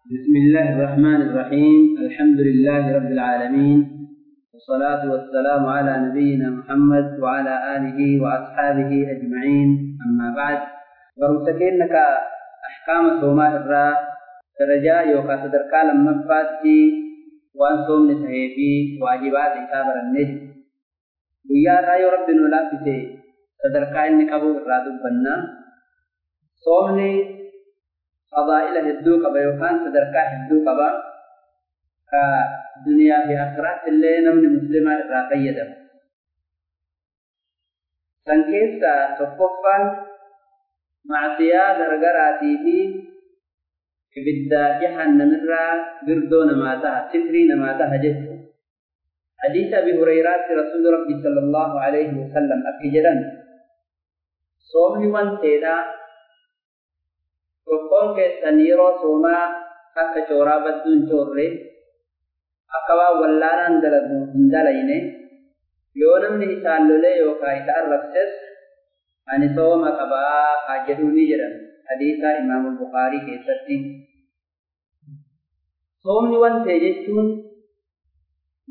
بسم الله الرحمن الرحيم. الحمد لله رب العالمين. والصلاة والسلام على نبينا محمد وعلى آله وأصحابه أجمعين. أما بعد ورمسكينك أحكام صومات الراء درجة يوكا تدركا لما فاتي وأن صوم نتهيبي واجبات إسابر النجم ويا رأي رب نولا فتي تدركا إنك أبو الرادو بنا صومني فضائل هدو قبا يوكان تدركا هدو قبا كدنيا في آخرات اللي نمني مسلمة الراقية سنكيسا تقفا معصية غرغراتي في jahannamirraa birdoo namaa taha sifrii namaa taha jechu حديث أبي هريرة رسول ربي صلى الله عليه وسلم أكجدا صومني وانتيدا tokkoon keessan yeroo soomaa akka cooraa badduu hin coorre akka waan wallaanaan dalagu hin dalayne yoo namni isaan lolee yookaan isa arrabses ani sooma qabaa haa jedhuu ni jedhan hadiisa imaamul bukaarii keessatti soomni wantee jechuun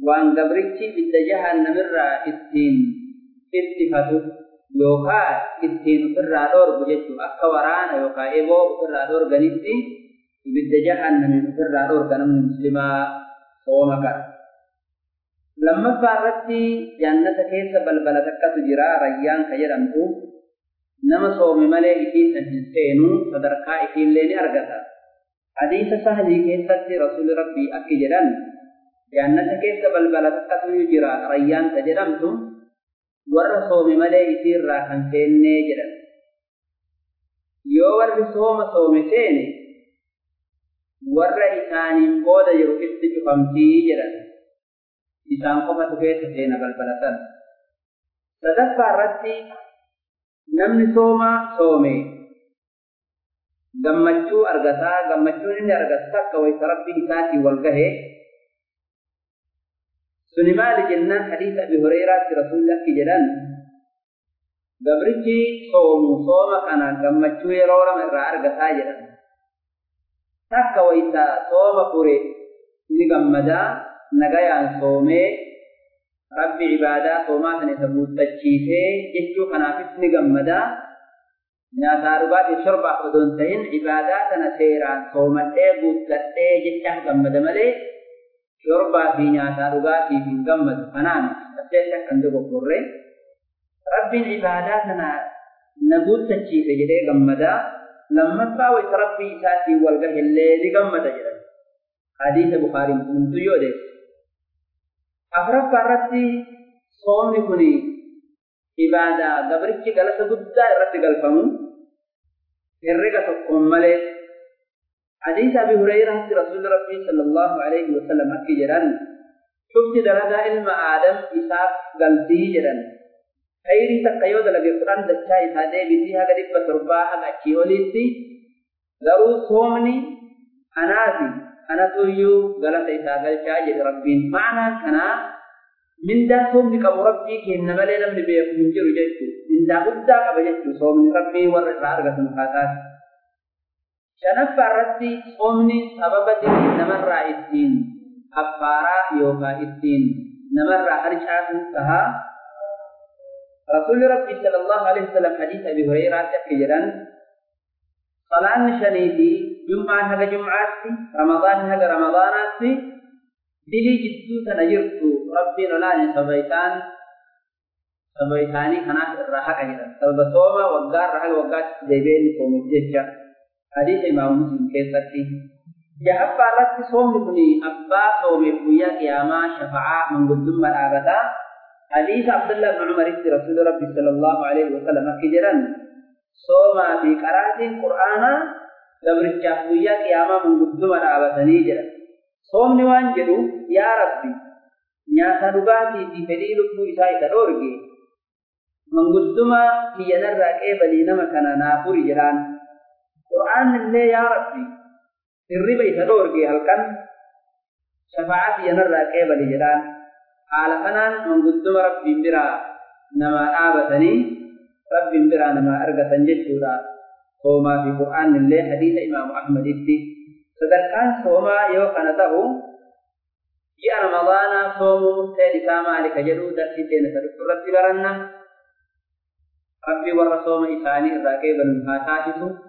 waan gabrichi ibidda jahannamirraa ittiin ittifatu yookaan ittiin ofirraa dhoorgu jechuudha akka waraana yookaan eboo ofirraa dhoorganitti ibidda jahannamiin ofirraa dhoorga namni muslimaa sooma kana. Lammaffaa irratti jannata keessa balbala takkatu jira rayyaan ka jedhamtu nama soome malee ifiisan hin seenu sadarkaa ifiillee ni argata. Hadiisa sahlii keessatti rasuulli rabbii akki jedhan jannata keessa balbala takkatu jira rayyaan ka jedhamtu warra soome malee isiirraa kan seennee jedhan. Yoo warri sooma soome seene warra isaaniin booda jiru itti cufamtii jedhan. Isaan qofatu keessa seena balbala sana. Sadaffaa irratti namni sooma soome gammachuu argataa gammachuun inni argatu takka wayita rabbii isaatiin wal gahee سنمال جنان حديث أبي هريرة رسول الله في جنان. قبرتي صوم صوم أنا قمت شوي رورا من رعر قتاجرا تاكا ويتا صوم قري لقمدا نقايا صومي ربي عبادة صومات نتبوت تجيسي جيشو خنافس نقمدا من أساربات الشربة ودونتين عبادة نتيرا صومت إيه قوت لتيه جيشة قمدا مليه fi nyaataa dhugaatiif hin gammadu kanaan asirratti akkan dogoggorre rabbiin ibaadaa sana na guuttachiise jedhee gammadaa lammaffaa wayita rabbii isaatiin wal gahillee ni gammada jedhan hadiisa bukaarii muslimtu yoo odeesse afuraffaa irratti soomni kun ibaadaa gabrichi galata guddaa irratti galfamu herrega tokkoon malee حديث أبي هريرة رسول ربي صلى الله عليه وسلم أكي جران شفت دلقا علم آدم إساف قلتي جران خيري تقيود لقي قرآن دچا إسادة بيتيها قد بطربا حق أچي وليتي ذرو صومني أنا في أنا تويو غلط إسا قلچا جد ربين معنى كنا من دا صومني قبو ربي كي بيكو من جرو جيتو من دا قدا قبو جيتو صومني ربي ورقا مخاتات shanaffaa irratti soomni sababa diliin namarraa ittiin affaaraa yookaan ittiin namarraa harcaatu tahaa rasuulli rabbii sallallahu alaihi wasallam hadiisa abi hureyraatti akka jedhan salaanni shanii fi jum'aan haga jum'aatti ramadaanni haga ramadaanaatti dilii jidduu tana jirtu rabbiin olaane sababa isaan sababa isaanii kanaaf irraa haqa jedhan sababa sooma waggaarraa haga حديث إمام مسلم كيسرتي جهب الرت صوم كني أبا صوم بويا قياما شفاعة من قدم مرابتا حديث عبد الله بن عمر رسول ربي صلى الله عليه وسلم كجرا صوم في قراءة القرآن قبر بويا قياما من قدم مرابتا نيجرا صوم نوان جدو يا ربي nyaata dhugaatii fi fedhii lubbuu isaa isa dhoorge mangudduma kiyyanarraa qeebalii nama kana naafuri jedhaan وآمن لي يا ربي الربي تدور بي هلكن شفاعتي أنا الراكي بالجران قال فنان من قدوم ربي برا نما آبتني ربي برا نما أرقى تنجد وما في قرآن الله حديث إمام أحمد إبدي فقال كان صوما يوقنته في رمضان صوم مستهد كاما لك جلو درسي تين فرق ربي برنا ربي ورصوم إساني إذا كيبا من هاتاتكم